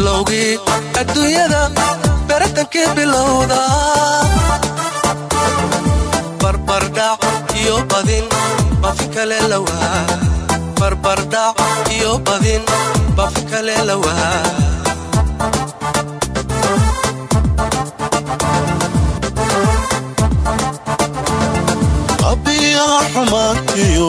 bilowgii adduunyada baratankii bilowda. Barbardhac iyo badin baafin kale lawaa barbardhac iyo badin baafin kale lawaa abiyaha xumaantiyo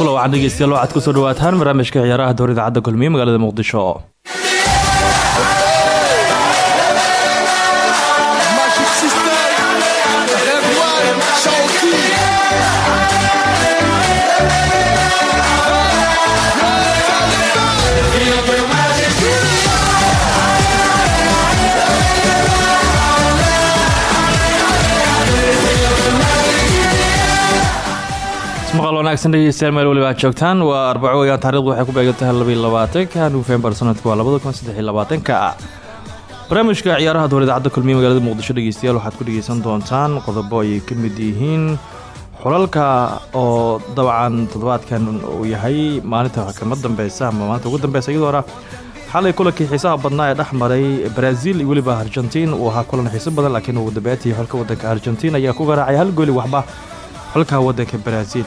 kula waxaan dhegeystayaal waxaad ku soo dhawaataan barnaamijka ciyaaraha dowr idaacadda kulmiye magaalada muqdisho wanaagsan dhegeystayaal meel waliba joogtaan. Waa arbaco weyaan taarikhdu waxay ku beegantahay labaiy labaatanka nofembar sanadka waa labada kun saddex iyo labaatanka barnaamijka ciyaaraha dowr idaacadda kulmiye magaalada muqdisho dhegeystayaal waxaad ku dhegeysan doontaan qodobo ay ka mid yihiin xulalka oo dabcan toddobaadkan uu yahay maalinta kama dambeysa ama maalinta ugu dambeysa iyadoona xalay kulankii xiisaha badnaa ee brazil iyo weliba argentiin uu ahaa kulan xiiso badan laakiin ugu dambeyntii xolka wadanka argentiin ayaa ku garaacay hal gooli waxba xulka wadanka brazil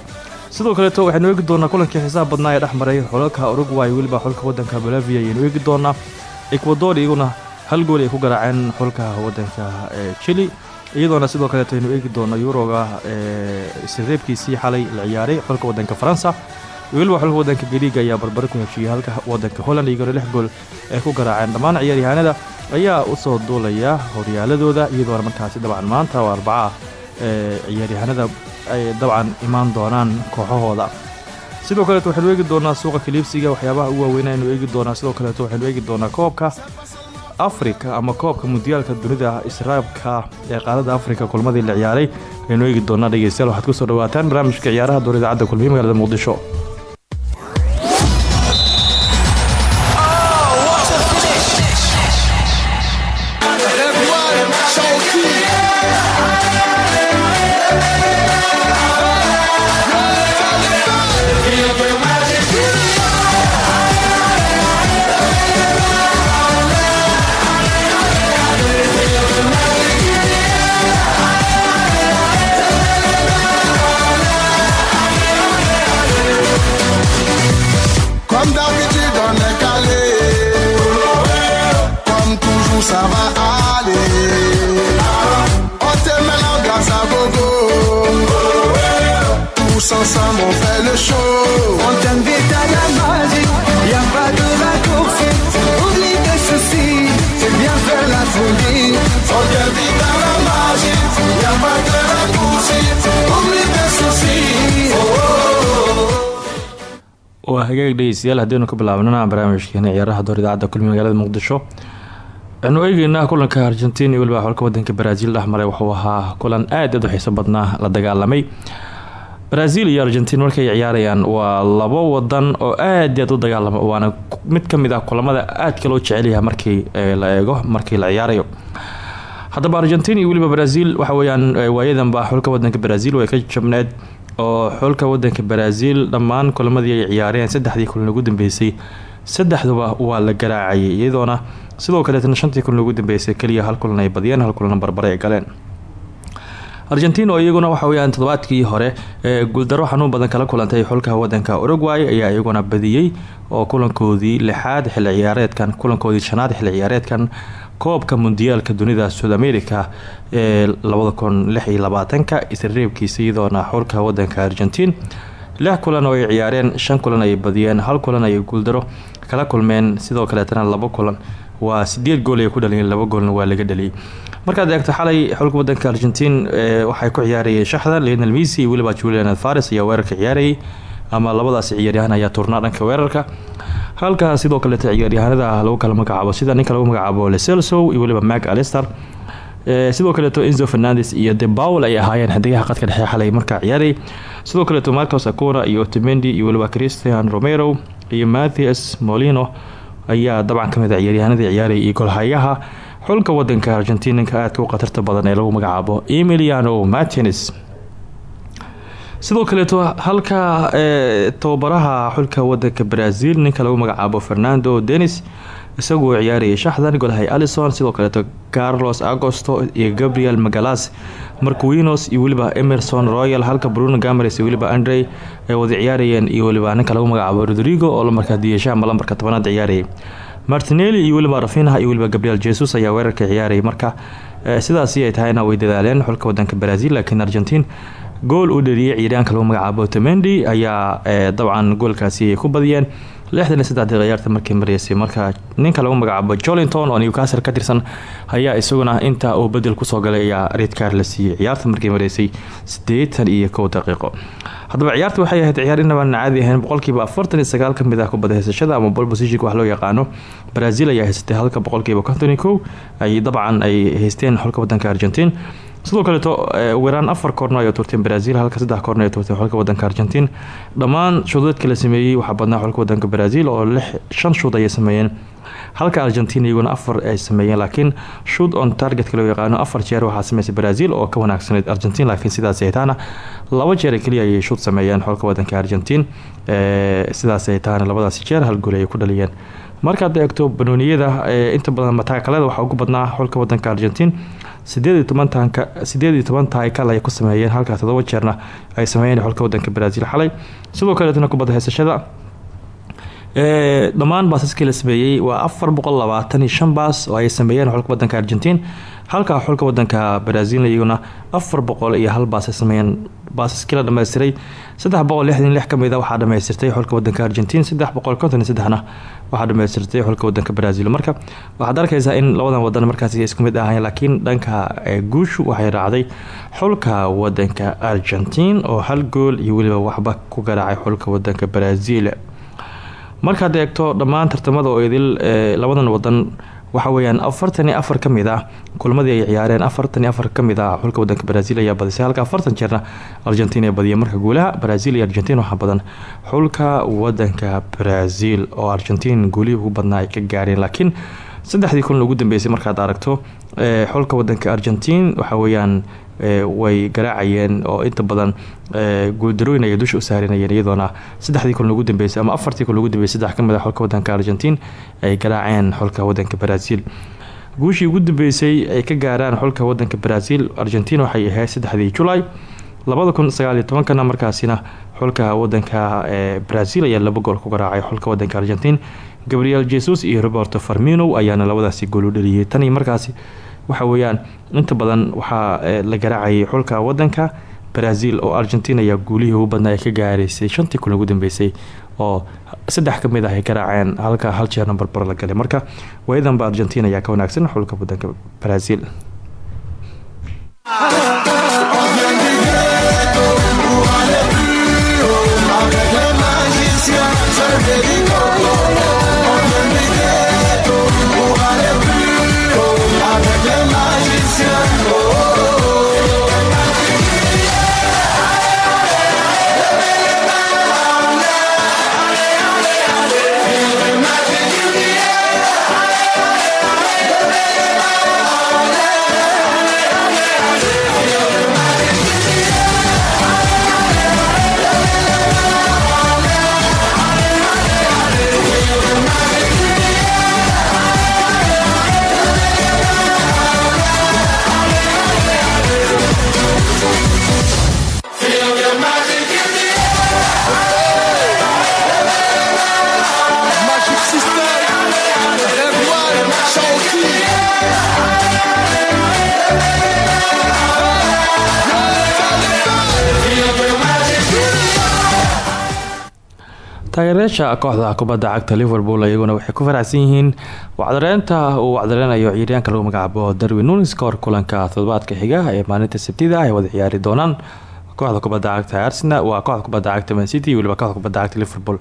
sidoo kaleeto waxaynu eegi doonaa kulankii xiisaha badnaa ee dhex maray xulalka uruguay weliba xulka wadanka bolivia ayaynu eegi doonaa. Ecuador iyaguna hal gool ay ku garaaceen xulka wadanka chili iyadoona sidoo kaleeto aynu eegi doono yuroga isreebkiisii xalay la ciyaaray xulka wadanka faransa. Weliba xulka wadanka gariiga ayaa barbare ku heshiiyey halka wadanka holland iyagona lix gool ay ku garaaceen. Dhammaan ciyaaryahaanada ayaa u soo duulaya horyaaladooda iyadoona markaasi dabcan maanta oo arbaca ciyaaryahaanada ay dabcan imaan doonaan kooxahooda. Sidoo kaleeto waxaynu eegi doonaa suuqa kaliibsiga waxyaabaha u waaweyn aynu eegi doonaa. Sidoo kaleeto waxaynu eegi doonaa koobka afrika ama koobka mundiyaalka dunida israabka ee qaaradda afrika kulmadii la ciyaaray. Aynu eegi doonaa dhegeystayaal. Waxaad ku soo dhawaataan barnaamijka ciyaaraha dowr idaacadda kulmiye magaalada muqdisho waa hagaag dhegeystayaal. Haddiinu ka bilaabnana barnaamijkeena ciyaaraha door idaacadda kulmi magaalada muqdisho. Waxaanu eegeynaa kulanka argentiin iyo weliba xulka wadanka brazil dhexmaray wuxuu ahaa kulan aad aad u xiiso badnaa la dagaalamay. Brazil iyo argentiin markay ciyaarayaan waa labo wadan oo aad aad u dagaalama waana mid ka mid ah kulamada aadka loo jecelyahay markii la eego markii la ciyaarayo. Haddaba argentiin iyo weliba brazil waxa weyaan waayadanba xulka wadanka brazil way ka jabneed oo xulka wadanka brazil dhammaan kulamadii ay ciyaareen saddexdii kulan ugu dambeysay. Saddexduba waa la garaacayay iyadoona sidoo kaleetna shantii kulan ugu dambeysay keliya hal kulan ay badiyeen hal kulan barbare ay galeen. Argentin oo iyaguna waxa weyaan toddobaadkii hore ee guuldaro xanuun badan kala kulantay xulka wadanka uruguay ayaa iyaguna badiyey oo kulankoodii lixaad xilli ciyaareedkan kulankoodii shanaad xilli ciyaareedkan koobka mundiyaalka dunida sud america ee labada kun lix labaatanka isreebkiisa iyadoona xulka wadanka argentin lix kulan oo ay ciyaareen shan kulan ay badiyeen hal kulan ay guuldaro kala kulmeen sidoo kaleetana labo kulan. Waa sideed gool ay ku dhaliyeen laba goolna waa laga dhaliyay markaad eegto xalay xulka wadanka argentin waxay ku ciyaarayeen shaxda leonel messi iyo weliba julian alfares ayaa weerarka ciyaarayay ama labadaasi ciyaaryahan ayaa turnaa dhanka weerarka halka sidoo kaleeta ciyaaryahanada lagu kala magacaabo sida ninka lagu magacaabo leselso iyo weliba mac alister sidoo kaleeto enzo fernandes iyo de pawl ay ahaayeen xidigaha qadka dhexe xalay markaa ciyaarayay sidoo kaleeto marcos acuna iyo otemendi iyo weliba christian romero iyo mathias molino ayaa dabcan ka mid a ciyaaryahanadii ciyaaraya iyo golhayaha. Xulka wadanka argentinanka aadka u khatarta badan ee lagu magacaabo emiliano martines sidoo kaleeto halka tababaraha xulka wadanka brazil ninka lagu magacaabo fernando denis isagoo ciyaarayay shaxdan golhay alison sidoo kaleeto carlos agosto iyo gabriel magalas marquinos iyo weliba emerson royal halka bruno gamers iyo weliba andre ay wada ciyaarayeen iyo weliba ninka lagu magacaabo rodrigo oo lamarkaa diyesha ama lambarka tobanaad ciyaarayay. Martinelli iyo weliba rafinha iyo weliba gabriel jesus ayaa weerarka ciyaarayay. Marka sidaasi ay tahayna way dadaaleen xulka wadanka brazil laakiin argentin gool uu dhaliyay ciyaaryaanka lagu magacaabo temendi ayaa dabcan goolkaasi ku badiyeen. Lixdan saddex ciyaarta markii mareysay marka ninka lagu magacaabo jolinton oo newcastle ka tirsan ayaa isaguna inta uu bedel ku soo galay ayaa redcar la siiyey ciyaarta markii mareysay siddeetan iyo kow daqiiqo. Haddaba ciyaarta waxay ahayd ciyaar inabaan caadi ahayn boqolkiiba afartan iyo sagaal ka mid ah kubada haysashada ama bol positionka wax loo yaqaano. Brazil ayaa haysatay halka boqolkiiba konton iyo kow. Ay dabcan ay haysteen xulka wadanka argentin sidoo kaleeto weeraan afar koorno ay turteen brazil halka saddex koorno ay turteen xulka wadanka argentin dhammaan shuudeedka la sameeyey waxaa badnaa xulka wadanka brazil oo shan shuud ayay sameeyeen. Halka argentin iyaguna afar ay sameeyeen laakiin shoot on targetka loo yaqaano afar jeer waxaa sameysay brazil oo ka wanaagsaneyd argentin laakiin sidaas ay taana laba jeer keliya ayay shuud sameeyeen xulka wadanka argentin sidaas ay taana labadaasi jeer hal gool ayay ku dhaliyeen. Markaad eegto banooniyada inta badan mataakalada waxaa ugu badnaa xulka wadanka argentin sideed iyo toban taakal ay ku sameeyeen halkaa todoba jeerna ay sameeyeen xulka wadanka brazil xalay. Sidoo kaleetana kubadda haysashada dhammaan baasaskii la sameeyey waa afar boqol labaatan iyo shan baas oo ay sameeyeen xulka wadanka argentin halka xulka wadanka brazil iyaguna afar boqol iyo hal baas ay sameeyeen baasaskii la dhammaystiray saddex boqol lixdan lix ka mid a waxaa dhamaystirtay xulka wadanka argentin saddex boqol konton iyo saddexna waxaa xulka wadanka brazil. Marka waxaad arkaysaa in labadan wadan markaasi isku mid ahayn laakiin dhanka guushu waxay raacday xulka wadanka argentin oo hal gool iyo weliba waxba ku garaacay xulka wadanka brazil. Markaad eegto dhammaan tartamada oo idil labadan wadan waxa weyaan afartan iyo afar ka mid ah kulmadii ay ciyaareen afartan iyo afar ka mid ah xulka wadanka brazil ayaa badisay halka afartan jeerna argentin ay badiyeen marka guulaha brazil iyo argentin waxaa badan. Xulka wadanka brazil oo argentin guulihii ugu badnaa ay ka gaareen laakiin saddexdii kulan ugu dambeysay markaad aragto xulka wadanka argentin waxa weyaan way garaacayeen oo inta badan guuldarooyin ayay dusha u saarinayeen iyadoona saddexdii kulan ugu dambeysay ama afartii kulan ugu dambeysay saddex ka mid a xulka wadanka argentin ay garaaceen xulka wadanka brazil. Guushii ugu dambeysay ay ka gaaraan xulka wadanka brazil argentin waxay ahayd saddexdii julay labada kun markaasina xulka wadanka brazil ayaa laba gool ku garaacay xulka wadanka argentin gabriel jesus iyo roberto farmino ayaana labadaasi gool u dhaliyay. Tan iyo waxa weeyaan inta badan waxaa la garaacayay xulka wadanka brazil oo argentin ayaa guulihii ugu badnaa ay ka gaaraysay shantii kulan ugu dambeysay oo saddex ka mid ah ay garaaceen halka hal jeerna barbar la galay. Marka waayadanba argentin ayaa ka wanaagsan xulka wadanka brazil taageerayaasha kooxda kubadda cagta liverpool iyaguna waxay ku faraxsan yihiin wacdareynta uu wacdareynayo ciyaaryaanka lagu magacaabo darwin nunis kahor kulanka toddobaadka xiga ee maalinta sabtida ay wada ciyaari doonaan. Kooxda kubadda cagta arsenal waa kooxda kubadda cagta man city iyo waliba kooxda kubadda cagta liverpool.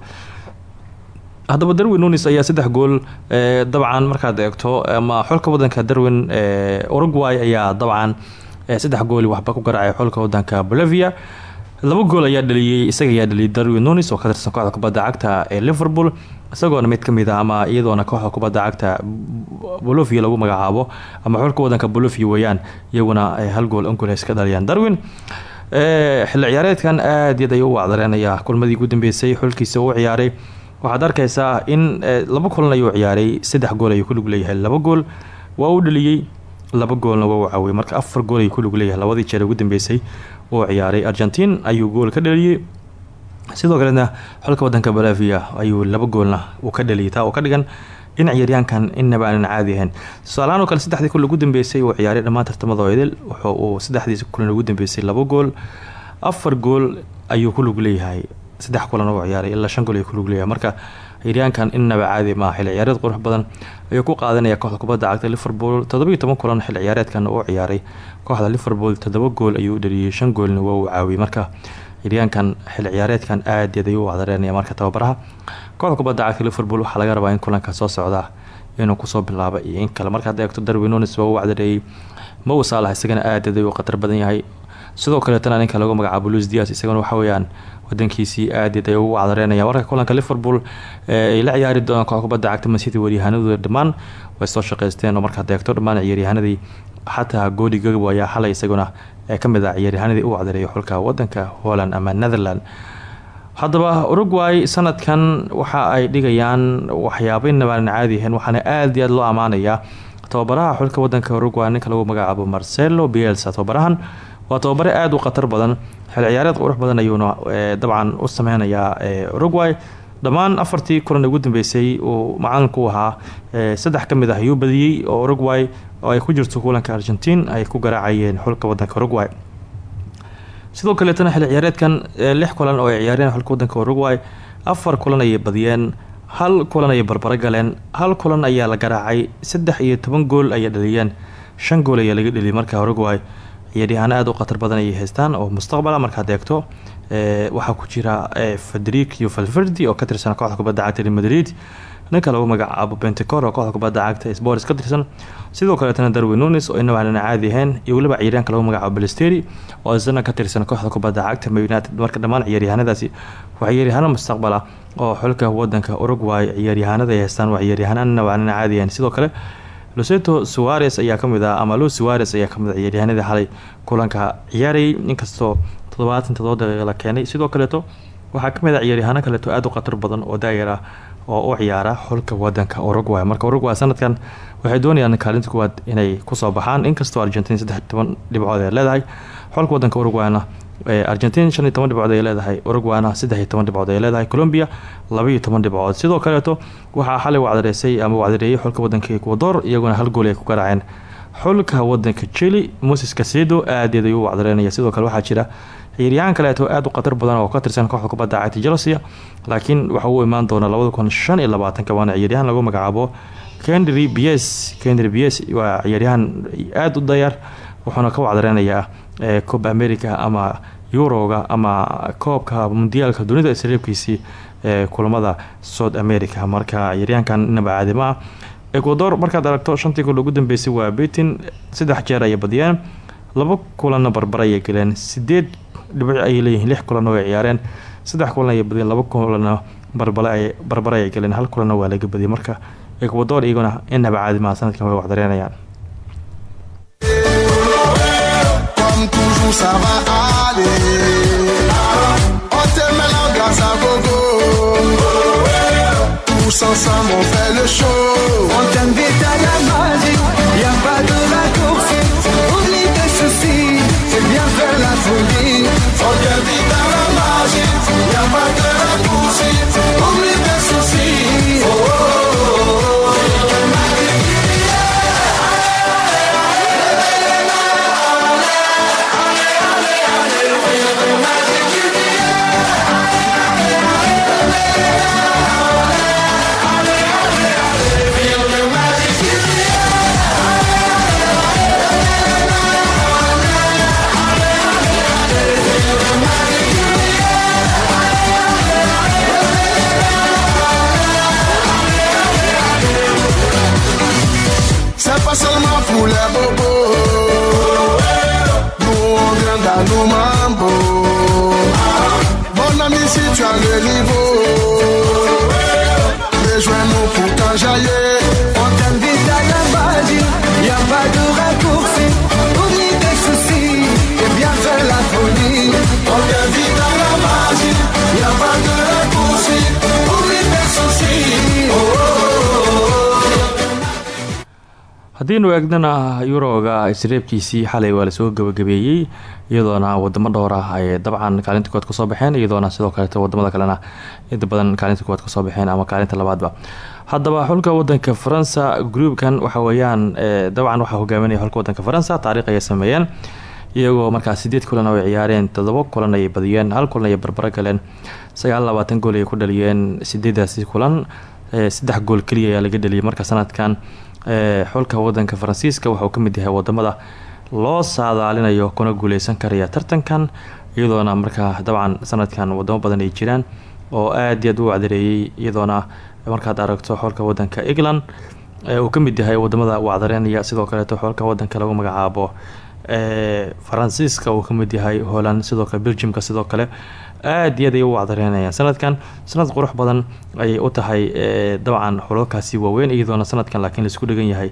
Haddaba darwin nunis ayaa saddex gool dabcan markaad eegto ama xulka wadanka darwin uruguay ayaa dabcan saddex gooli waxba ku garaacay xulka wadanka bolivia laba gool ayaa dhaliyey isaga ayaa dhaliyay darwin nunis oo ka tirsan kooxda kubadda cagta ee liverpool isagoona mid ka mid a ama iyadoona kooxda kubadda cagta bolivia lagu magacaabo ama xulka wadanka bolivia weeyaan iyaguna hal gool angol iska dhaliyaan. Darwin xilli ciyaareedkan aad yaad ayuu u kulmadii ugu dambeysay xulkiisa uu ciyaaray. Waxaad arkaysaa in laba kulan ayuu ciyaaray saddex gool ayuu ku lug leeyahay. Laba gool waa u dhaliyey laba goolna waa u caawiyey marka afar gool ayuu ku lug leeyahay labadii jeer ugu dambeysay uu ciyaaray argentin ayuu gool ka dhaliyey sidoo kalena xulka wadanka balavia ayuu laba goolna uu ka dhaliyay oo ka dhigan in ciyaaryahankan inaba aanan caadi ahayn. Tusaalahaan kale saddexdii kulan ugu dambeysay uu ciyaaray dhammaan tartamada idil wuxuu uu saddexdii kulan ugu dambeysay laba gool afar gool ayuu ku lug leeyahay. Saddex kulan oo ciyaaray ilaa shan gool ayuu ku lug leeyahay. Marka ciyaaryahankan inaba caadi maaha xilli ciyaareed qurux badan ayuu ku qaadanaya kooxda kubadda cagta liverpool. Toddobiiyo toban kulan xilli ciyaareedkan uu ciyaaray. Kooxda liverpool toddoba gool ayuu dhaliyay shan goolna waa uu caawiyey marka ciyaaryahankan xilli ciyaareedkan aad yaad ayuu u cadareynaya marka tababaraha kooxda kubadda cagta liverpool waxaa laga rabaa in kulanka soo socda inuu ku soo bilaabo iyo in kale. Markaad eegto darwin nunes waa u wacdareeyey mow saalax isagana aad yaad ayuu khatar badan yahay sidoo kaleetana ninka lagu magacaabo luis dias isagana waxa weeyaan wadankiisii aad ay ugu cadareynaya marka kulanka liverpool ay la ciyaari doonaan kooxda kubadda cagta masity waryahanadooda dhammaan way soo shaqeysteen oo markaad eegto dhammaan ciyaaryahanadii xataa goodi gagabo ayaa xalay isaguna ee ka mid ah ciyaaryahanadii u cadareeyay xulka wadanka holland ama netherland haddaba uruguay sanadkan waxa ay dhigayaan waxyaaba inabaanan caadi ahayn waxaana aad iyo aad loo ammaanayaa tababaraha xulka wadanka uruguay ninka lagu magacaabo marcelo bielsa. Tababarahan waa tababare aada u khatar badan. Xil ciyaareed qurux badan ayuuna dabcan u sameynayaa uruguay. Dhammaan afartii kulan ugu dambeysay uu macalinku ahaa saddex ka mid ah ayuu badiyey oo uruguay oo ay ku jirto kulanka argentin ay ku garaacayeen xulka wadanka uruguay. Sidoo kaleetana xil ciyaareedkan lix kulan oo ay ciyaareen xulka wadanka uruguay afar kulan ayay badiyeen hal kulan ayay barbaro galeen hal kulan ayaa la garaacay saddex iyo toban gool ayay dhaliyeen shan gool ayaa laga dheliyay marka ciyaaryahaano aada u khatar badan ayay haystaan oo mustaqbala markaad eegto. Waxaa ku jira federicio valverdi oo ka tirsan kooxda kubadda cagta real madrid. Ninka lagu magacaabo bentecor oo kooxda kubadda cagta sports ka tirsan. Sidoo kaleetana darwin nunes oo inaba aanan caadi ahayn iyo weliba ciyaaryahanka lagu magacaabo balesteri oo isna ka tirsan kooxda kubadda cagta ma united. Marka dhammaan ciyaaryahanadaasi waa ciyaaryahaano mustaqbala oo xulka wadanka uruguay ciyaaryahanada ay haystaan waa ciyaaryahaano inaba aanan caadi ahayn sidoo kale luseto suares ayaa ka mid ah ama lo suares ayaa ka mid a ciyaaryahanadii xalay kulanka. Ciyaarayay inkastoo toddobaatan todoba daqiiqa la keenay. Sidoo kaleeto waxaa ka mid a ciyaaryahaano kaleeto aada u khatar badan oo daayar ah oo u ciyaara xulka wadanka uruguay. Marka uruguay sanadkan waxay doonayaan kaalinta kuwaad inay ku soo baxaan. Inkastoo argentin saddex toban dhibcood ay leedahay xulka wadanka uruguayna argentin shan iyo toban dhibcood ay leedahay uruguayna saddex iyo toban dhibcood ay leedahay colombia laba iyo toban dhibcood. Sidoo kaleeto waxaa xalay wacdareysay ama wacdareeyay xulka wadanka ecuador iyaguna hal gool ay ku garaaceen. Xulka wadanka chile moses casedo aadeed ayuu wacdareynaya sidoo kale waxaa jira ciyaaryahaan kaleeto aada u khatar badan oo ka tirsan kooxda kubadda cagta chelsea laakiin waxa uu imaan doona labada kun shan ciyaaryahan lagu magacaabo kendry bs kendry bs waa ciyaaryahan aada u dayar wuxuuna ka wacdareynayaa cob america ama yuroga ama koobka mundiyaalka dunida isreebkiisii ee kulamada south america. Marka ciyaaryahankan inaba caadima ah ecuador markaad aragto shantii gol ugu dambeysay waa betin saddex jeer ayay badiyeen laba kulanna barbara galeen sideed dhibic ayay leeyihiin lix kulan oo ay ciyaareen saddex kulan ayay badiyeen laba kulanna barbara ayay galeen hal kulanna waa laga badiyay. Marka ecuador iyaguna inaba caadimaha sanadkan way wacdareynayaan Comme toujours, ça va aller. On te met la grâce à gogo. Tous ensemble, on fait le show. On t'invite à la magie, y a pas de raccourci. Oublie tes soucis, c'est bien faire la folie. On t'invite à la magie. Y a pas de raccourci. À le niveau. Rejoins-nous pour t'enjailler. On t'invite à la magie, y pas de raccourci. Haddiinu eegnana yuroga isreebkiisii xalay waa la soo gabagabeeyey iyadoona wadamo dhowr ah ay dabcan kaalinta koowaad ka soo baxeen iyadoona sidoo kaleeto waddamada kalena inta badan kaalinta koowaad ka soo baxeen ama kaalinta labaadba. Haddaba xulka wadanka faransa gruubkan waxa weeyaan dabcan waxaa hogaaminaya xulka wadanka faransa taariikh ayay sameeyeen iyagoo markaas sideed kulan oo ay ciyaareen todoba kulan ayay badiyeen hal kulan ayay barbaro galeen sagaal labaatan gool ayay ku dhaliyeen sideedaasi kulan saddex gool keliya ayaa laga dhaliyay marka sanadkan. Eh, xulka wadanka faransiiska waxauu ka mid yahay waddamada loo saadaalinayo kuna guuleysan karaya tartankan iyadoona markaa dabcan sanadkan wadamo badan ay jiraan oo aad iyo aad u wacdareeyey iyadoona markaad aragto xulka wadanka england ee uu ka mid yahay waddamada wacdareynaya sidoo kaleeto xulka wadanka lagu magacaabo faransiiska uu ka mid yahay holland sidoo kale belgiumka sidoo kale aad iyo aad ay u wacdareynayaan. Sanadkan sanad qurux badan ayay u tahay ee dabcan xulalkaasi waaweyn iyadoona sanadkan laakiin la isku dhegan yahay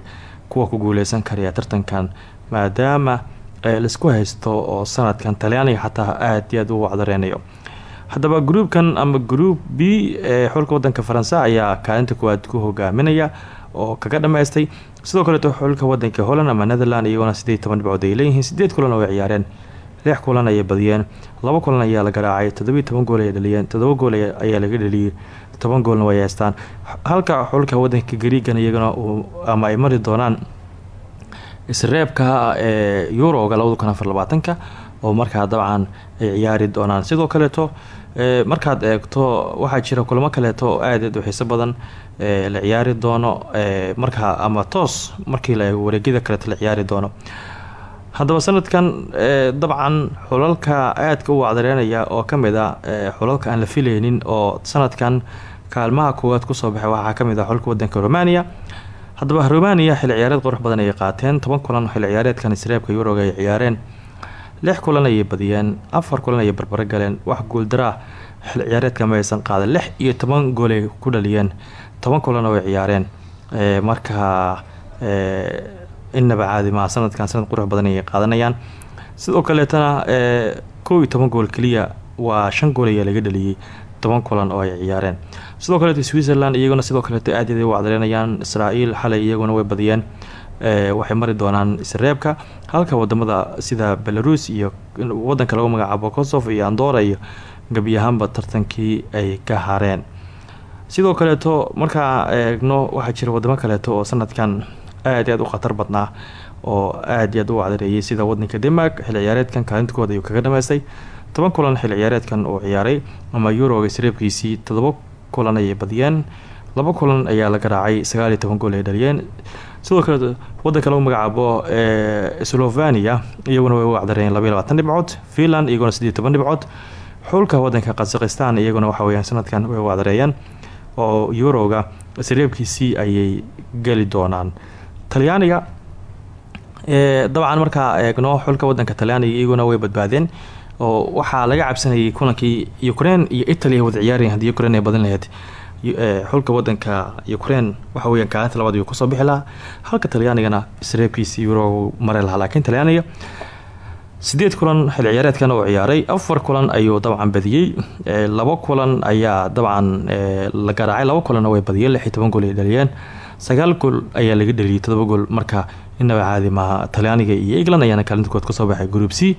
kuwa ku guuleysan karaya tartankan. Maadaama ee la isku haysto oo sanadkan talyaaniga xataa aad iyo aad u wacdareynayo. Haddaba gruubkan ama gruub b ee xulka wadanka faransa ayaa kaalinta koowaad ku hogaaminaya oo kaga dhameystay sidoo kaleeto xulka wadanka holland ama netherland iyagoona sideed iyo toban dhibcood ay leeyihiin sideed kulan oo ay ciyaareen. Lix kulan ayay badiyeen. Laba kulan ayaa la garaacay toddobiiyo toban gool ayay dhaliyeen. Toddoba gool aya- ayaa laga dhaliyey toban goolna way haystaan. Halka xulka wadanka gariigan iyagana ama ay mari doonaan isreebka ee yuroga labada kun afar labaatanka oo markaa dabcan ay ciyaari doonaan. Sidoo kaleeto ee markaad eegto waxaa jira kulamo kaleeto oo aad aad u xiiso badan ee la ciyaari doono ee markaa ama toos markii la eego wareegyada kaleeto la ciyaari doono. Haddaba sanadkan ee dabcan xulalka aadka u wacdareynaya oo ka mid a ee xulalka aan la filaynin oo sanadkan kaalmaha koowaad ku soo baxay waxaa ka mid ah xulka wadanka romania. Haddaba romania xil ciyaareed qurux badan ayay qaateen toban kulan xil ciyaareedkan isreebka yuroga ay ciyaareen lix kulan ayay badiyeen afar kulan ayay barbaro galeen wax guuldaraa xil ciyaareedka ma aysan qaadan lix iyo toban goolay ku dhaliyeen. Toban kulan oo ay ciyaareen. Ee markaa ee inaba caadi maa sanadkan sanad qurux badan ayay qaadanayaan. Sidoo kaleetana ee kow iyo toban gool keliya waa shan gool ayaa laga dhaliyey toban kulan oo ay ciyaareen. Sidoo kaleeto switzerland iyaguna sidoo kaleeto aad u wacdareynayaan israel xalay iyaguna way badiyeen. ee waxay mari doonaan isreebka. Halka waddamada sida belarus iyo wadanka lagu magacaabo kosovo iyo andora iyo gebi ahaanba tartankii ay ka hareen sidoo kaleeto markaa eegno waxaa jira wadamo kaleeto oo sanadkan aad aad u khatar badnaa oo aad aad u wacdareeyay sida wadanka denmark xil ciyaareedkan kaalintooda ayuu kaga dhameystay toban kulan xil ciyaareedkan uu ciyaaray ama yuroga isreebkiisii todoba kulan ayay badiyeen. Laba kulan ayaa la garaacay sagaal iyo toban gool ay dhaliyeen sidoo kale wadanka lagu magacaabo ee slovania iyaguna way u wacdareeyeen labaiyo labaatan dhibcood finland iyaguna sideed toban xulka wadanka kazakhistan iyaguna waxa weyaan sanadkan way wacdareeyeen oo yuroga isreebkiisii ayay geli doonaan. Talyaaniga ee dabcan markaa eegno xulka wadanka talyaaniga iyaguna way badbaadeen oo waxaa laga cabsanayay kulankii ukraine iyo italy ay wada ciyaarayen haddii ukraine ay badan lahayd. ee xulka wadanka ukraine waxa weeyaan kaalinta labaad ayuu ku soo bixi lahaa. Halka talyaanigana isreebkiisi euro mari lahaa laakiin talyaaniga sideed kulan xil ciyaareedkan oo ciyaaray. Afar kulan ayuu dabcan badiyey. Ee laba kulan ayaa dabcan ee la garaacay. Laba kulanna way badiyeen lix toban gool ay dhaliyeen sagaal gool ayaa laga dhaliyay todoba gool marka inaba caadi maaha talyaaniga iyo england ayaana kood ka soo baxay group c.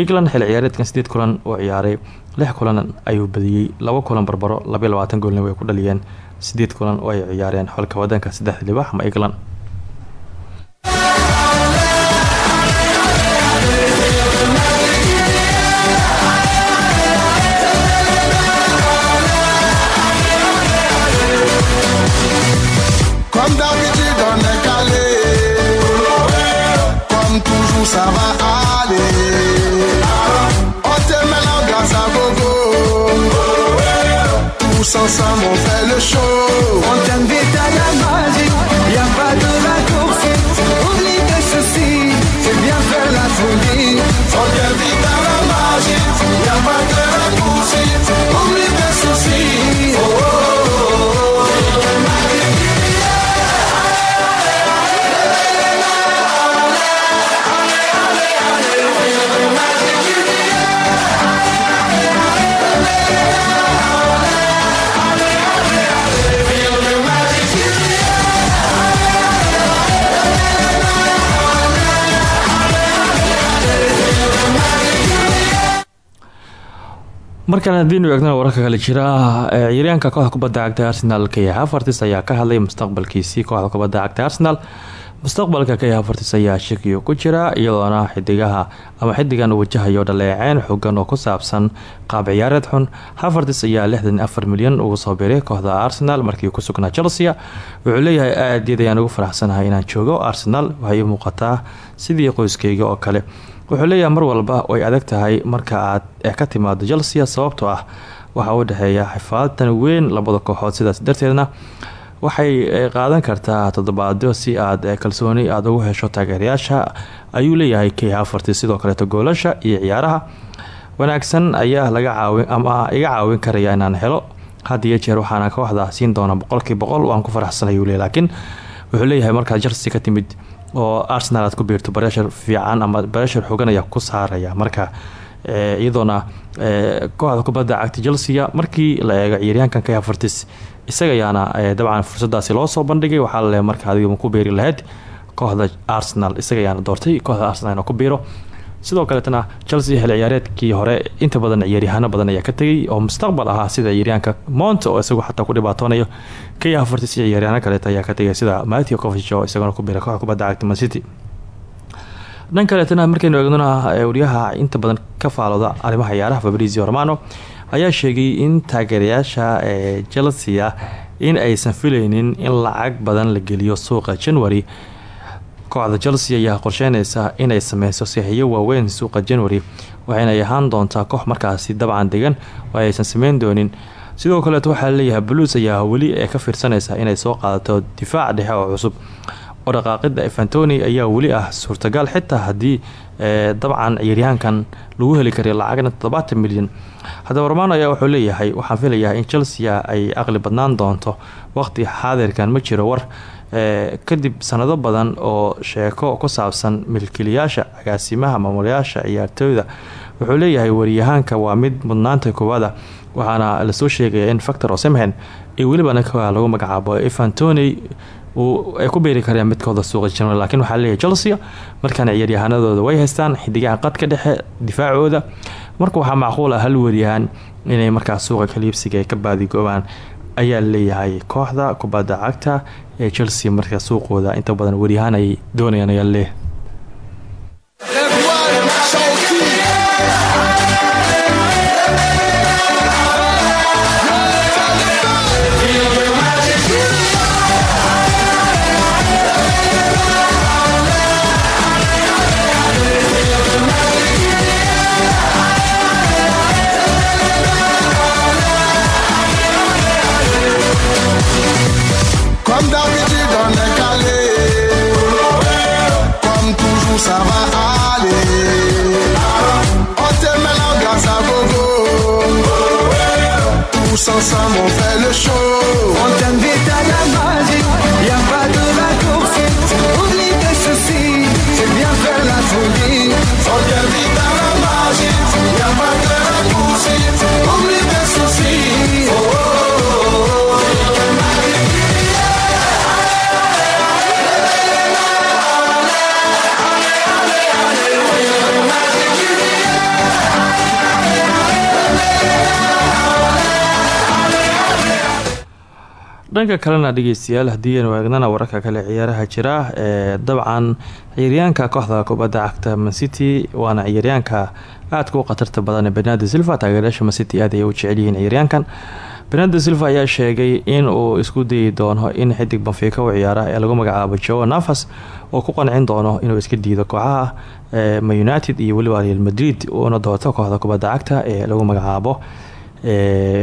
England xil ciyaareedkan sideed kulan oo ciyaaray lix kulan ayuu badiyey laba kulan barbaro labaiyo labaatan goolna way ku dhaliyeen. Sideed kulan oo ay ciyaareen. Xolka wadanka saddexda libax ama england Tous ensemble, on fait le show. Markale haddiinu eegnana wararka kale jira ciyaaryaanka kooxda kubadda cagta arsenal kay havertis ayaa ka hadlay mustaqbalkiisii kooxda kubadda cagta arsenal. Mustaqbalka kay havertis ayaa shakiyo ku jira iyadoona xidigaha ama xidigan wajahayo dhaleeceen xogan oo ku saabsan qaab ciyaareed xun. Havertis ayaa lixdan afar milyan ugu soo biray kooxda arsenal markii ku sugnaa chelsea. Wuxuu leeyahay aadiyad ayaan ugu faraxsanahay inaan joogo arsenal waxay muuqataa sidii qoyskeyga oo kale wuxuu leeyahay mar walba way adag tahay marka aad ka timaado chelsea sababtoo ah waxaa u dhexeeya xifaaltan weyn labada kooxood. Sidaas darteedna waxay qaadan kartaa toddobaadyo si aad kalsooni aada ugu hesho taageerayaasha. Ayuu leeyahay k hafarti sidoo kaleeto goolasha iyo ciyaaraha. Wanaagsan ayaa laga caawin ama iga caawin karaya inaan helo. Had iyo jeer waxaana kooxda siin doona boqolkii boqol waan ku faraxsanay laakiin wuxuu leeyahay markaa chelsea ka timid oo arsenal aad ku biirto bareshar fiican ama bareshar xogan ayaa ku saaraya. Marka iyadoona kooxda kubadda cagta chelsea markii la eego ciyaaryahankan ka afartis isaga ayaana dabcan fursadaasi loo soo bandhigay. Waxaa lale marka adiga ku beeri lahayd kooxda arsenal isaga ayaana doortay kooxda arsenal inuu ku biiro sidoo kaleetana chelsea xil ciyaareedkii hore. Inta badan ciyaaryahaano badan ayaa ka tegay oo mustaqbal ahaa sida ciyaaryahanka mont oo isagu xataa ku dhibaatoonayo. K afartis ciyaaryahaano kaleeta ayaa ka tegay sida matthew covich oo isagana ku biiray kooxda kubadda cagta mancity dhan kaleetana markaynu eegnona wariyaha inta badan ka faalooda arrimaha ciyaaraha fabrizio romano ayaa sheegay in taageerayaasha ee chelsea in aysan filaynin in lacag badan la geliyo suuqa january kooxda chelsea ayaa qorsheyneysa inay sameyso saxiyo waaweyn suuqa january waxayna ahaan doontaa koox markaasi dabcan degan oo aysan sameyn doonin. Sidoo kaleeto waxaa leeyahay blues ayaa weli ka fiirsanaysa inay soo qaadato difaac dhexe oo cusub. Oo dhaqaaqida evantoni ayaa weli ah suurtagal xitaa haddii dabcan ciyaaryahankan lagu heli karay lacagna toddobaatan milyan. Haddaba romano ayaa wuxuu leeyahay waxaan filayaa in chelsea ay aqli badnaan doonto waqti xaadirkan ma jiro war kadib sanado badan oo sheeko ku saabsan milkiilayaasha agaasimaha maamulayaasha ciyaartooyda wuxuu leeyahay wariyahaanka waa mid mudnaanta koowaada waxaana la soo sheegaya in factor osemhen iyo weliba ninka lagu magacaabo evantoni ay ku beeri kareen midkooda suuqa january laakiin waxaa leeyahay chelsea markaana ciyaaryahanadooda way haystaan xidigaha qadka dhexe difaacooda. Marka waxaa macquul ah hal wariyahaan inay markaas suuqa kaliibsiga ay ka baadigoobaan ayaa leeyahay kooxda kubadda cagta ee chelsea marka suuqooda inta badan wariyahaan ay doonayaan ayaa leeyahay Tous dhanka kalena dhegeystayaal haddii aynu eegnana wararka kale ciyaaraha jira ee dabcan ciyaaryaanka kooxda kubadda cagta mancity waana ciyaaryaanka aadka u khatarta badan ee benado silva. Taageerayaasha mancity aad ayay u jecelyihiin ciyaaryaankan benado silva ayaa sheegay in uu isku dayi doono in xidig banfiika u ciyaara ee lagu magacaabo joe nafas oo ku qancin doono inuu iska diido kooxaha ma united iyo weliba real madrid uuna dooto kooxda kubadda cagta ee lagu magacaabo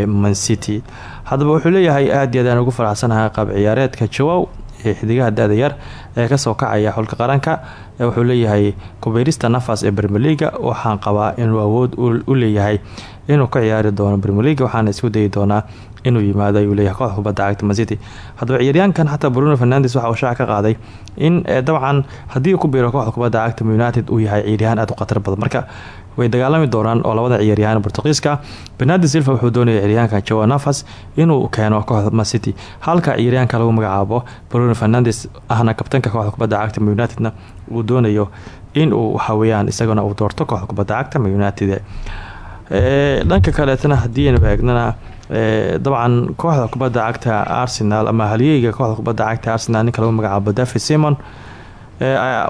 mancity haddaba wuxuu leeyahay aad iy aadaan ugu faraxsanahay qaab ciyaareedka jawow ee xidigaha da-da yar ee ka soo kacaya xulka qaranka. Wuxuu leeyahay kubeyrista nafas ee bermeliga waxaan qabaa inuu awood u leeyahay inuu ka ciyaari doono bermeliga waxaana isku dayi doonaa inuu yimaado ayuu leeyahay kooxda kubadda cagta mancity haddaba ciyaaryaankan xataa bruno fernandes waxa uu shaaca ka qaaday in dabcan haddii uu ku biiro kooxda kubadda cagta united uu yahay ciyaaryahaan aad u khatar badan. Marka way dagaalami doonaan oo labada ciyaaryahaan bortuqiiska benado silva wuxuu doonaya ciyaaryahanka joa nafas inuu keeno kooxda mancity halka ciyaaryahanka lagu magacaabo bruno fernandes ahna kabtanka kooxda kubadda cagta unitedna uu doonayo inuu waxaweyaan isagana uu doorto kooxda kubadda cagta united. Dhanka kaleetana haddii aynu eegnana dabcan kooxda kubadda cagta arsenal ama halyeyga kooxda kubadda cagta arsenal ninka lagu magacaabo david simon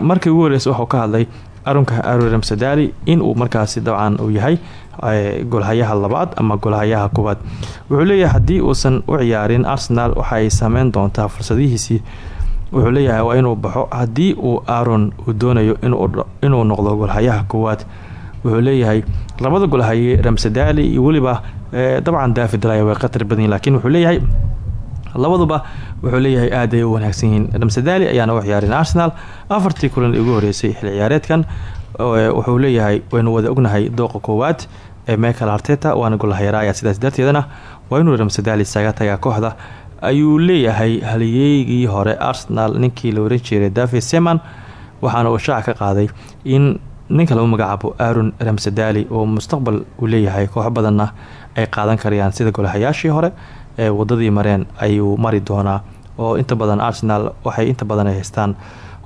markii ugu horeysa waxuu ka hadlay arunka aroram sadali in uu markaasi dabcan uu yahay golhayaha labaad ama golhayaha koowaad wuxuu leeyahay haddii uusan u ciyaarin arsenal waxaay sameyn doontaa fursadihiisii. Wuxuu leeyahay waa inuu baxo haddii uu aron uu doonayo inuu noqdo golhayaha koowaad wuxuu leeyahay labada golhaye ramsadali iyo weliba dabcan david laya way khatar badanyihin lakiin wuxuu leeyahay labaduba wuxuu leeyahay aad ay u wanaagsan yihiin. Ramsadali ayaana u ciyaarin arsenal. Afartii kulan ugu horeysay xil ciyaareedkan wuxuu leeyahay waynu wada ognahay dooqa koowaad ee michael arteta waana golhayaraaya sidaas darteedana waa inuu ramsadali isaga tagaa kooxda ayuu leeyahay halyeygii hore arsenal ninkii la oran jiray david seman waxaana uu shaaca ka qaaday in ninka lagu magacaabo aron ramsadali oo mustaqbal uu leeyahay koox badanna ay qaadan karayaan sida golahayaashii hore ee wadadii mareen ayuu mari doonaa oo inta badan arsenal waxay inta badan ay haystaan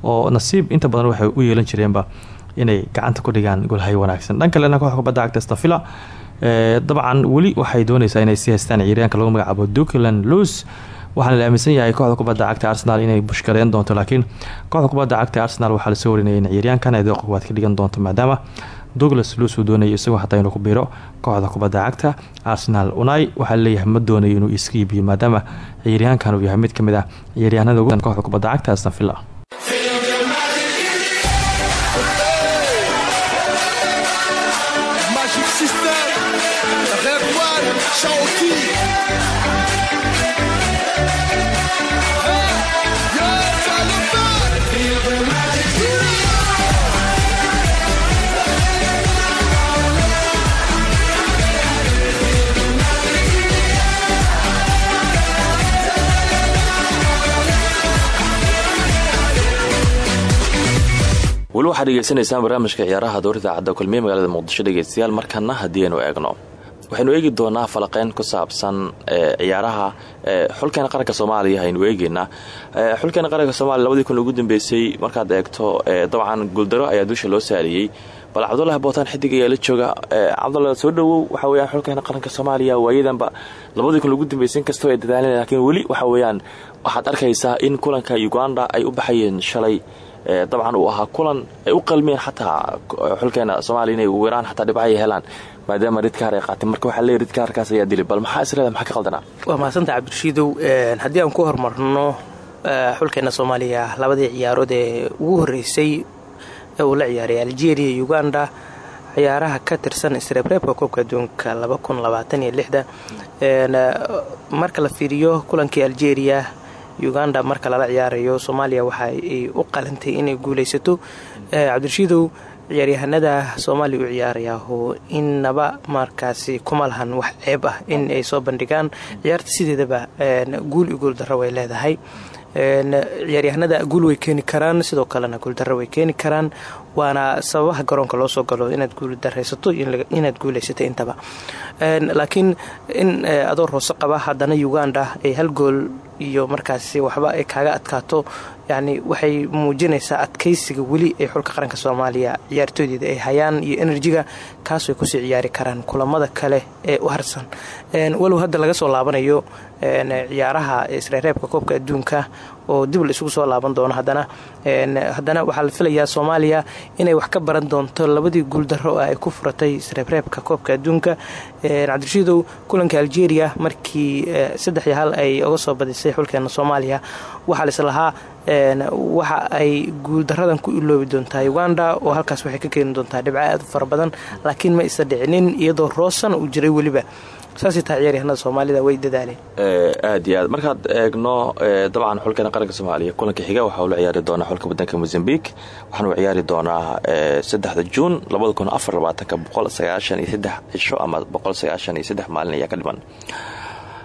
oo nasiib inta badan waxay u yeelan jireenba inay gacanta ku dhigaan golhayo wanaagsan. Dhan kalena kooxda kubadda cagta stafila dabcan weli waxay dooneysaa inay sii haystaan ciyaaryaanka lagu magacaabo duckland lus waxaana la aaminsan yahay kooxda kubadda cagta arsenal inay bushkareyn doonto laakiin kooxda kubadda cagta arsenal waxaa la soo warinaya in ciyaaryaankan ay dooqa ka dhigan doonto maadaama douglas lus uu doonayo isagoo xataa inuu ku biiro kooxda kubadda cagta arsenal unai. Waxaa la leeyahay ma doonayo inuu iska iibiyo maadaama ciyaaryahankan uu yahay mid ka mid ah ciyaaryahanada ugu kooxda kubadda cagta aston villa weli waxaad dhegeysanaysaan barnaamijka ciyaaraha dowrida cadda kulmiye magaalada muqdisho dhegeystayaal. Markana haddii aynu eegno waxaynu eegi doonaa falaqeyn ku saabsan ciyaaraha xulkeena qaranka soomaaliya aynu eegeynaa xulkeena qaranka soomaliya labadii kun ugu dambeysay markaad eegto dabcan guuldaro ayaa dusha loo saariyey. Bal cabdulahi bootaan xidig ayaa la jooga. Cabdullah soo dhowow waxa weyaan xulkeena qaranka soomaaliya waayadanba labadii kun ugu dambeysay inkastoo ay dadaaleen laakiin weli waxa weyaan waxaad arkaysaa in kulanka uganda ay u baxayeen shalay dabcan uu ahaa kulan ay u qalmeen xataa xulkeena soomaaliya inay weeraan xataa dhibcay helaan maadaama ridkaar ay qaatay. Marka waxaa leey ridkaarkaas ayaa dilay bal maxaa isleeda maxaa ka qaldanaa? Waa mahadsantaha cabdirashiidow haddii aan ku horumarno xulkeena soomaaliya labadii ciyaarood ee ugu horreysay ee uu la ciyaaray algeria iyo uganda ciyaaraha ka tirsan isreebreebka koobka adduunka marka la fiiriyo kulankii algeria uganda marka lala ciyaarayo soomaaliya waxa ay u qalantay inay guulaysato. Cabdirashiidow ciyaaryahanada soomaaliya u ciyaarayaho innaba markaasi kuma lahan wax ceeb ah in ay soo bandhigaan. Ciyaarta sideedaba guul iyo guuldaro way leedahay. Ciyaaryahanada guul way keeni karaan sidoo kalena guuldaro way keeni karaan. Waana sababaha garoonka loo soo galo inaad guuldaraysato inaad guulaysata intaba. Laakiin in adoo roose qaba haddana uganda ay hal gool iyo markaasi waxba ay kaaga adkaato. Yani waxay muujinaysaa adkaysiga weli ee xulka qaranka soomaaliya. Ciyaartooydeeda ay hayaan iyo enerjiga kaasay ku sii ciyaari karaan kulamada kale ee u harsan. Walow hadda laga soo laabanayo ciyaaraha isreereebka koobka adduunka oo dib la isugu soo laaban doono haddana haddana waxaa la filayaa soomaaliya inay wax ka baran doonto labadii guuldaro oo ay ku furatay isreebreebka koobka adduunka. Cabdirashiidow kulanka algeria markii saddex iyo hal ay uga soo badisay xulkeena soomaaliya waxaa laislahaa waxa ay guuldaradan ku iloobi doontaa uganda oo halkaas waxay ka keeni doontaa dhibco aad u fara laakiin ma isa dhicinin iyadoo roosana uu jiray weliba saasay tahay ciyaaryahanada soomaalida way dadaaleen aad iyo aad. Markaad eegno dabcan xulkeena qaranka soomaaliya. Kulanka xiga waxa uu la ciyaari doonaa xulka wadanka mozambiq waxaana uu ciyaari doonaa saddexda juun labada kun afar cisho ama boqol sagaashan iyo saddex maalin ayaa ka dhiman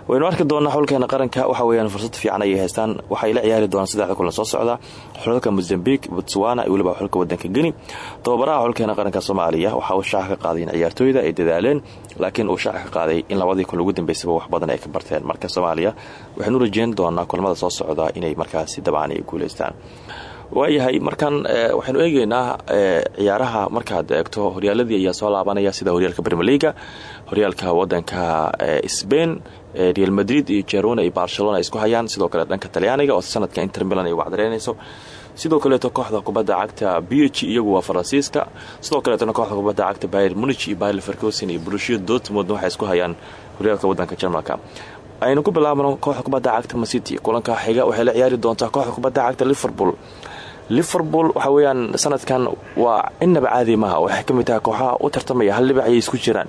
waynu arki doonaa xulkeena qaranka. Waxa weyaan fursad fiican ayay haystaan. Waxay la ciyaari doonaan saddexda kulan soo socda. Xulka mozambiq botswana iyo weliba xulka wadanka geni tababaraha xulkeena qaranka soomaaliya. Waxa uu shaaca ka qaaday in ciyaartooyda ay dadaaleen laakiin uu shaaca ka qaaday in labadii kun ugu dambeysaba wax badan ay ka barteen. Marka soomaaliya waxaynu rajeyn doonaa kulamada soo socda inay markaasi dabcan ay guuleystaan. Waayahay markan waxaynu eegeynaa ciyaaraha markaad eegto. Horyaaladii ayaa soo laabanaya sida horyaalka brmeliga horyaalka wadanka sbain real madrid iyo jerona iyo barcelona ay isku hayaan. Sidoo kale dhanka talyaaniga oo sanadka inter milan ay wacdareynayso sidoo kaleeto kooxda kubadda cagta b h iyagu waa faransiiska. Sidoo kaleetona kooxda kubadda cagta bayer munich iyo bayer leverkusen iyo brushia dortmund waxay isku hayaan horyaalka wadanka jarmalka. Aynu ku bilaabno kooxda kubadda cagta macity kulanka xiga waxay la ciyaari doontaa kooxda kubadda cagta liverpool. Liverpool waxa weyaan sanadkan waa inaba caadi maha waxay ka mid tahay kooxaha u tartamaya hal dhibac ayay isku jiraan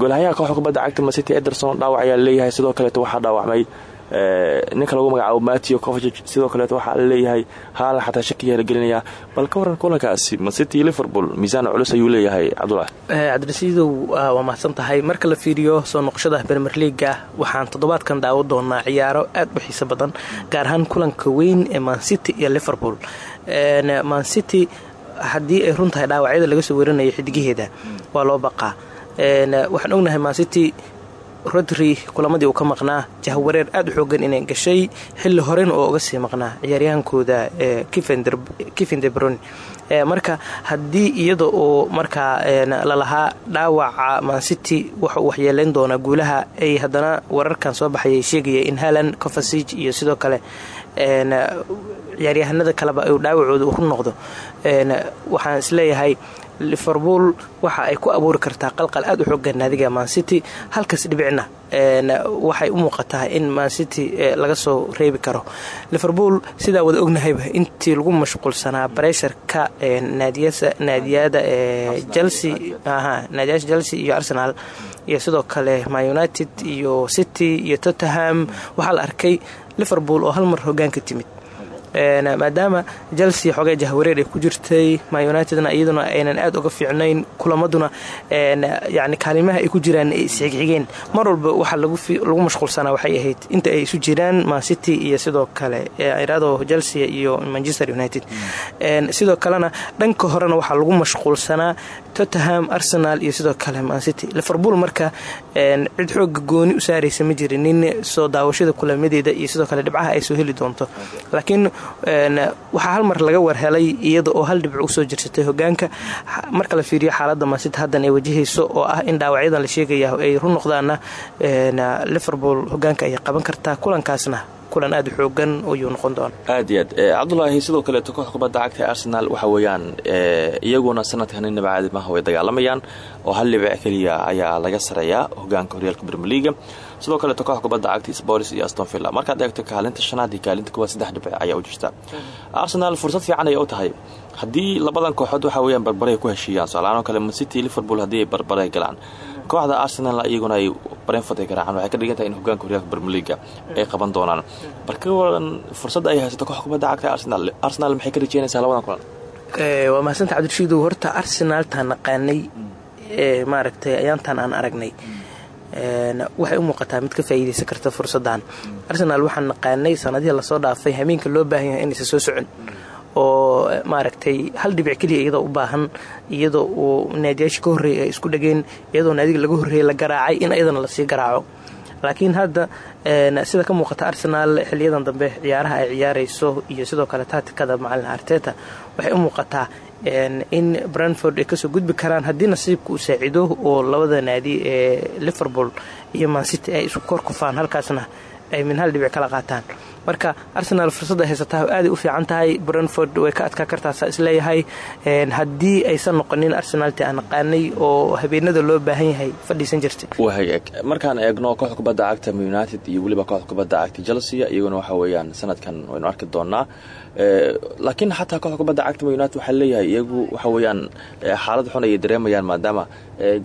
golhayaha kooxda kubadda cagta macity ederson dhaawac ayaa leeyahay sidoo kaleeto waxaa dhaawacmay ninka lagu magacaabo matio covig sidoo kaleeto waxaa la leeyahay haalan xataa shakiyaa la gelinaya. Bal ka waran kulankaasi macity liverpool miisaan culus ayuu leeyahay cabdulahi cabdirasiidow waa mahadsan tahay. Marka la fiiriyo soo noqoshada bermer liaga waxaan toddobaadkan daawo doonaa ciyaaro aad u xiiso badan gaar ahaan kulanka weyn ee mancity iyo liverpool. Mancity haddii ay run tahay dhaawacyada laga soo werinayo xidigaheeda waa loo baqaa waxaan ognahay mancity rodri kulamadii uu ka maqnaa jahwareer aad u xoogan inay gashay xilli horen oo uga sii maqnaa ciyaaryahankooda kivin debron marka haddii iyada oo markaa lalahaa dhaawaca mancity waxa uu waxyeelayn doonaa guulaha ay haddana wararkan soo baxayay sheegaya in halan covasig iyo sidoo kale ciyaaryahanada kaleba uu dhaawacooda ru noqdo. Waxaan is leeyahay liverpool waxa ay ku abuuri kartaa qalqal aad u xoogan naadiga mancity halkaas dhibicna waxay u muuqataa in mancity laga soo reebi karo. Liverpool sidaa wada ognahayba intii lagu mashquulsanaa baresharka naadiyada naadiyaasha chelsea iyo arsenal iyo sidoo kale ma united iyo city iyo tottenham waxaa la arkay liverpool oo hal mar hogaan ka timid maadaama chelsea xogee jahwareer ay ku jirtay ma unitedna iyaduna aynan aad uga fiicnayn kulamaduna yani kaalimaha ay ku jiraan ay mar walba waxaa lagu mashquulsanaa waxay ahayd inta ay isu jiraan mancity iyo sidoo kale irado chelsea iyo manchester united. Sidoo kalena dhanka horena waxaa lagu mashquulsanaa tottenham arsenal iyo sidoo kale mancity liverpool marka cid xooga gooni u saaraysa ma jirin soo daawashada kulamadeeda iyo sidoo kale dhibcaha ay soo heli doonto. Laakiin waxaa hal mar laga warhelay iyada oo hal dhibc u soo jirsatay hogaanka marka la fiiriyo xaalada mancity haddan ay wajahayso oo ah in dhaawacyadan la sheegaya ay run noqdaana liverpool hogaanka ayay qaban kartaa kulankaasna kulan aad xoogan ayuu noqon doona aad iyo aad. Cabdulaahi sidoo kaleeto koox kubadda cagta arsenal waxa weeyaan iyaguna sanadkan inaba caadi maaha way dagaalamayaan oo hal dhibic keliya ayaa laga sareeyaa hogaanka horyaalka brmeliga sidoo kaleeto koox kubadda cagta spors iyo astonvilla markaad eegto kaalinta shanaad iyo kaalinta kuwaad saddex dhibic ayaa u jirta. Arsenal fursad fiican ayay u tahay. Haddii labadan kooxood waxa weyaan barbaray ku heshiiyaan soalaanoo kale mancity liverpool haddii ay galaan kooxda arsenal iyaguna ay brentford ay garaacaan waxay ka dhigan tahay in hogaanka horyaalka brmeliga ay qaban doonaan. Balka waran fursadda ay haysato koox cagta arsenal. Arsenal maxay ka rajeynaysaa labadan kulan? Waa mahadsantaa cabdirashiidow horta arsenaltaan naqaanay maaragtay ayaantan aan aragnay. Waxay u muuqataa mid ka faa'iidaysan karta fursaddan. Arsenal waxaan naqaanay sanadihii la soo dhaafay hameenka loo baahan yahay inaysan soo socon oo maaragtay hal dhibic keliya iyadoo u baahan iyadoo uu naadiyaasha ka horreeyay ay isku dhageen iyadoo naadiga laga horreeyay la garaacay in ayadana la sii garaaco. Laakiin hadda sida ka muuqata arsenal xiliyadan dambe ciyaaraha ay ciyaarayso iyo sidoo kale taatikada macalin arteta waxay u muuqataa in branford ay ka soo gudbi karaan haddii nasiibka uu saacido oo labada naadi ee liverpool iyo mancity ay isku kor kufaan halkaasna ay min hal dhibic kala qaataan marka arsenal fursadda haysataa aaday u fiican tahay. Branford way ka adkaa kartaasaa is leeyahay haddii aysan noqonin arsenalti aan naqaanay oo habeenada loo baahan yahay fadhiisan jirtay wahay markaan eegno koox kubadda cagta united iyo weliba koox kubadda cagta chelsea iyaguna waxa weeyaan sanadkan waynu arki doonaa. Laakiin xataa koox kubadda cagta united waxaa leeyahay iyagu waxa weeyaan xaalad xun ayay dareemayaan maadaama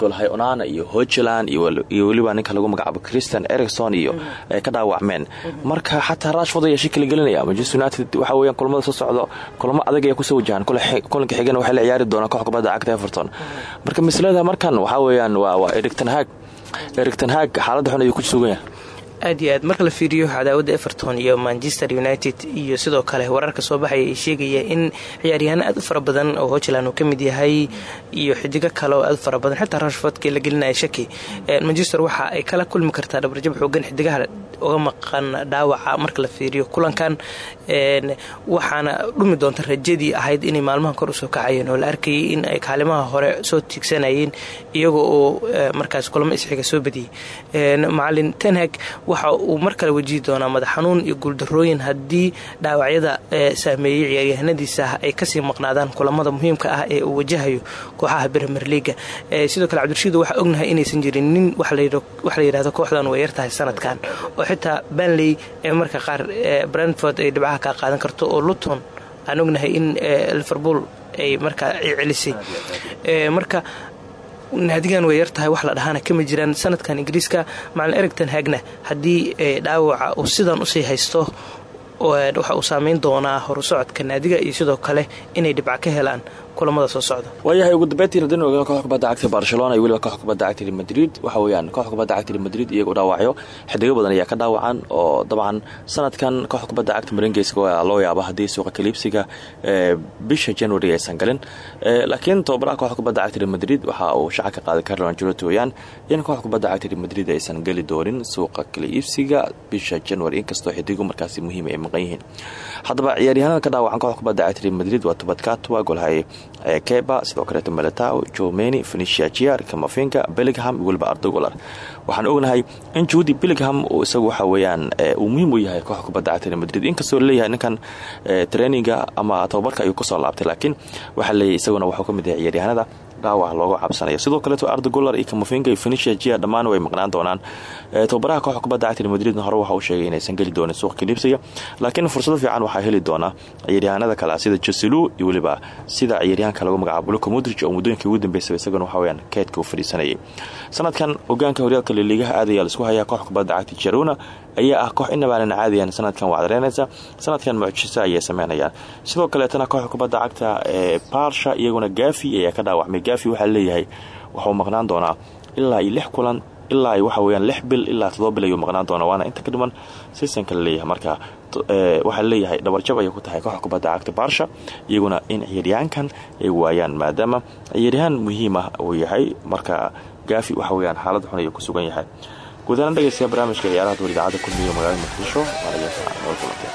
golhay onana iyo hojeland iyo weliba ninka lagu magacaabo christian ericson iyo ay ka dhaawacmeen. Marka xataa rashford ayaa shikala gelinaya manchester united waxa weeyaan kulamada soo socdo kulamo adag ayaa ku soo wajahan. Kulanka xigana waxay la ciyaari doonaa koox kubadda cagta everton. Marka maslada markan waxaa weeyaan waa ericton haag ericton haag xaaladda xun ayuu ku sugan yahay aad iyo aad. Marka la fiiriyo cadaawada everton iyo manchester united iyo sidoo kale wararka soo baxaya ay sheegaya in ciyaaryahaano aad u fara badan oo hojeland uu ka mid yahay iyo xidigo kale oo aad u fara badan xitaa rashfordka la gelinaya shaki. Manchester waxa ay kala kulmi kartaa dhabarjab xoogan xidigaha uga maqan dhaawaca marka la fiiriyo kulankan waxaana dhumi doonta rajadii ahayd inay maalmahan kor u soo kacayeen oo la arkayay in ay kaalimaha hore soo tiigsanayeen iyaga oo markaas kulamo isxiga soo badiyey macalin tenhag waxa uu mar kale wajihi doonaa madax xanuun iyo guuldarooyin haddii dhaawacyada saameeyey ciyaaryahanadiisa ay ka sii maqnaadaan kulamada muhiimka ah ee uu wajahayo kooxaha bremer leaga sidoo kale cabdirashiid waxaa ognahay inaysan jirin nin la yidhahdo kooxdan way yartahay sanadkan oo xitaa banley ee marka qaar brentford ay dhibcaha kaa qaadan karto oo luton aan ognahay in liverpool ay markaa celisay. Marka naadigan way yartahay wax la dhahaana kama jiraan. Sanadkan ingiriiska macalin erigton hagna haddii dhaawaca uu sidan u sii haysto waxa uu saameyn doonaa horusocodka naadiga iyo sidoo kale inay dhibca ka helaan kulamada soo socda. Waayahay ugu dambeyntiina dan oga koox kubadda cagta barcelona iyo weliba koox kubadda cagta madrid waxa weeyaan koox kubadda cagta real madrid iyagu dhaawacyo. Xidigo badan ayaa ka dhaawacan oo dabcan sanadkan koox kubadda cagta marengeyska waa loo yaaba haddii suuqa kaliibsiga bisha january aysan galin. Laakiin tobabaraha koox kubadda cagta madrid waxa uu shaca ka qaaday carlo angelotti weeyaan in koox kubadda cagta real madrid aysan geli doonin suuqa kaliibsiga bisha january inkastoo xidigo markaasi muhiim ay maqan yihiin. Haddaba ka dhaawacan koox kubadda cagta madrid waa tubadkatwa golhaye keba sidoo kaleeto meletao jomeni fenicia jiar kamafinka bellingham iyo weliba ardogolar waxaan ognahay in juudi bellingham uu isagu waxa weeyaan uu muhiim u yahay kooxa kubadda cagta madrid. Inkastoo la leeyahay ninkan traininga ama tababarka ayuu ku soo laabtay laakiin waxaa leeyahay isaguna waxuu ka mid yahay ciyaaryahanada dhaawac looga cabsanayo. Sidoo kaleeto ardogolar iyo kamafinga iyo fenicia jia dhammaan way maqnaan doonaan. Tababaraha kooxa kubadda cagta madridna hore waxa uu sheegay inaysan geli doonin suuqa kaliibsiga laakiin fursado fiican waxaa heli doonaa ciyaaryahanada kale sida joselu iyo weliba sida ciyaaryahanka lagu magacaabo luka mudrij oo muddooyinkii ugu dambeysay isaguna waxa weyaan keedka uu fadhiisanayay. Sanadkan hogaanka horyaalka liliigaha aadayaa la isku hayaa koox kubadda cagta jaruna ayaa ah koox inabaanan caadiyan sanadkan wacdareynaysa sanadkan mucjiso ayay sameynayaan. Sidoo kaleetana kooxa kubadda cagta ee baarsha iyaguna gaafi ayaa ka dhaawacmay gaafi waxaa leeyahay waxuu maqnaan doonaa ilaa lix kulan ilaa ay waxa weyaan lix bil ilaa todoba bil ayuu maqnaan doonaa waana inta ka dhiman sisanka la leeyahay. Marka waxaa leeyahay dhabarjab ayay ku tahay kooxa kubadda cagta baarsha iyaguna in ciyaaryahaankan ay waayaan maadaama ciyaaryahaan muhiim ah uu yahay. Marka gaafi waxa weyaan xaalad xun ayuu ku sugan yahay guud ahaan dhegeystayaa barnaamijka ciyaaraha duur idaacadda kulmiya magaalada muqdisho waa kulantay